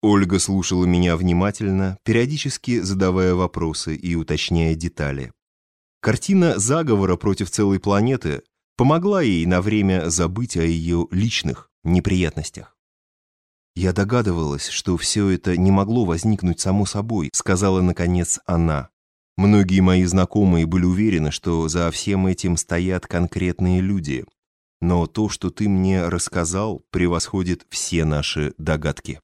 Ольга слушала меня внимательно, периодически задавая вопросы и уточняя детали. Картина заговора против целой планеты помогла ей на время забыть о ее личных неприятностях. «Я догадывалась, что все это не могло возникнуть само собой», сказала, наконец, она. «Многие мои знакомые были уверены, что за всем этим стоят конкретные люди. Но то, что ты мне рассказал, превосходит все наши догадки».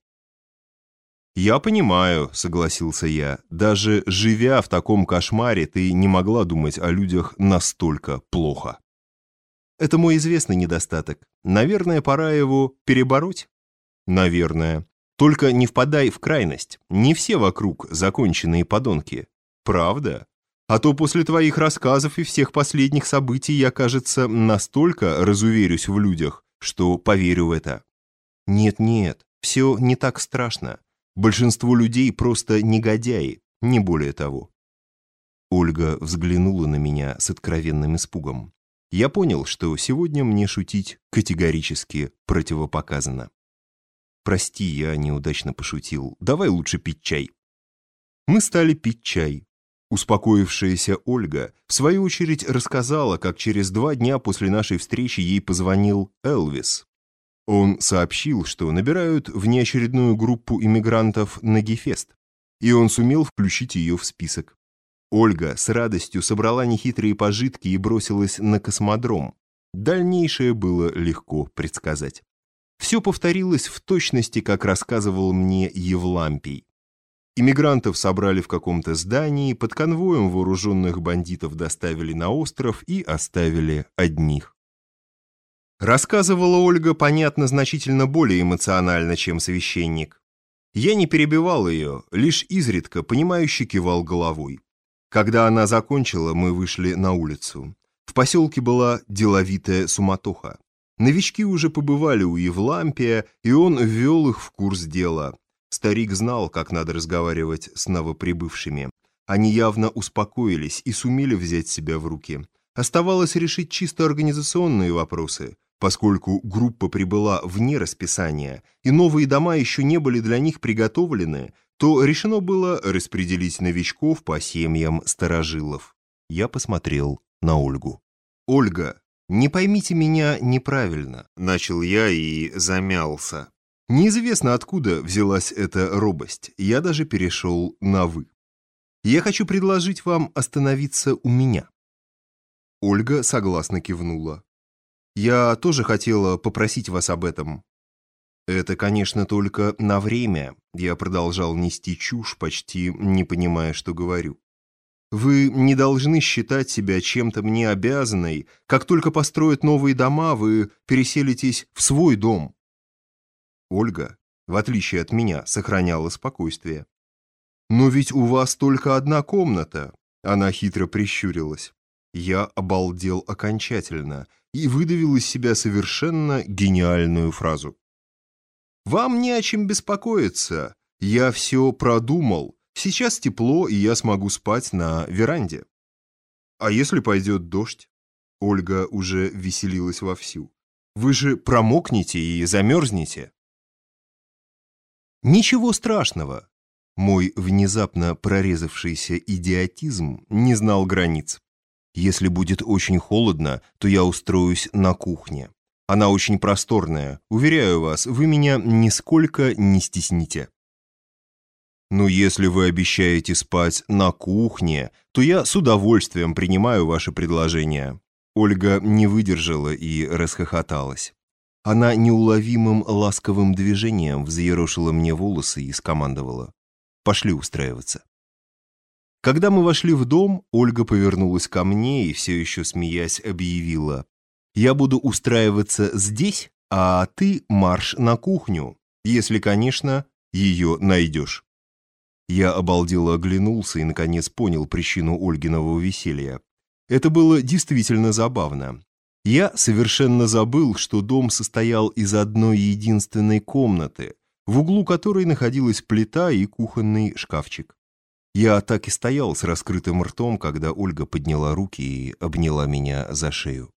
«Я понимаю», — согласился я. «Даже живя в таком кошмаре, ты не могла думать о людях настолько плохо». «Это мой известный недостаток. Наверное, пора его перебороть?» «Наверное. Только не впадай в крайность. Не все вокруг законченные подонки. Правда? А то после твоих рассказов и всех последних событий я, кажется, настолько разуверюсь в людях, что поверю в это». «Нет-нет, все не так страшно. Большинство людей просто негодяи, не более того. Ольга взглянула на меня с откровенным испугом. Я понял, что сегодня мне шутить категорически противопоказано. «Прости, я неудачно пошутил. Давай лучше пить чай». Мы стали пить чай. Успокоившаяся Ольга, в свою очередь, рассказала, как через два дня после нашей встречи ей позвонил Элвис. Он сообщил, что набирают внеочередную группу иммигрантов на Гефест, и он сумел включить ее в список. Ольга с радостью собрала нехитрые пожитки и бросилась на космодром. Дальнейшее было легко предсказать. Все повторилось в точности, как рассказывал мне Евлампий. Иммигрантов собрали в каком-то здании, под конвоем вооруженных бандитов доставили на остров и оставили одних. Рассказывала Ольга, понятно, значительно более эмоционально, чем священник. Я не перебивал ее, лишь изредка, понимающе кивал головой. Когда она закончила, мы вышли на улицу. В поселке была деловитая суматоха. Новички уже побывали у Евлампия, и он ввел их в курс дела. Старик знал, как надо разговаривать с новоприбывшими. Они явно успокоились и сумели взять себя в руки. Оставалось решить чисто организационные вопросы поскольку группа прибыла вне расписания и новые дома еще не были для них приготовлены, то решено было распределить новичков по семьям старожилов. Я посмотрел на Ольгу. «Ольга, не поймите меня неправильно», — начал я и замялся. Неизвестно, откуда взялась эта робость, я даже перешел на «вы». Я хочу предложить вам остановиться у меня. Ольга согласно кивнула. Я тоже хотела попросить вас об этом. Это, конечно, только на время. Я продолжал нести чушь, почти не понимая, что говорю. Вы не должны считать себя чем-то мне обязанной. Как только построят новые дома, вы переселитесь в свой дом. Ольга, в отличие от меня, сохраняла спокойствие. «Но ведь у вас только одна комната», — она хитро прищурилась. Я обалдел окончательно и выдавил из себя совершенно гениальную фразу. «Вам не о чем беспокоиться. Я все продумал. Сейчас тепло, и я смогу спать на веранде». «А если пойдет дождь?» Ольга уже веселилась вовсю. «Вы же промокнете и замерзнете». «Ничего страшного». Мой внезапно прорезавшийся идиотизм не знал границ. Если будет очень холодно, то я устроюсь на кухне. Она очень просторная. Уверяю вас, вы меня нисколько не стесните. Но если вы обещаете спать на кухне, то я с удовольствием принимаю ваше предложение. Ольга не выдержала и расхохоталась. Она неуловимым ласковым движением взъерошила мне волосы и скомандовала. «Пошли устраиваться». Когда мы вошли в дом, Ольга повернулась ко мне и, все еще смеясь, объявила. «Я буду устраиваться здесь, а ты марш на кухню, если, конечно, ее найдешь». Я обалдело оглянулся и, наконец, понял причину Ольгиного веселья. Это было действительно забавно. Я совершенно забыл, что дом состоял из одной единственной комнаты, в углу которой находилась плита и кухонный шкафчик. Я так и стоял с раскрытым ртом, когда Ольга подняла руки и обняла меня за шею.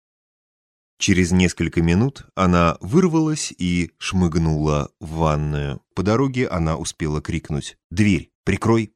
Через несколько минут она вырвалась и шмыгнула в ванную. По дороге она успела крикнуть «Дверь! Прикрой!»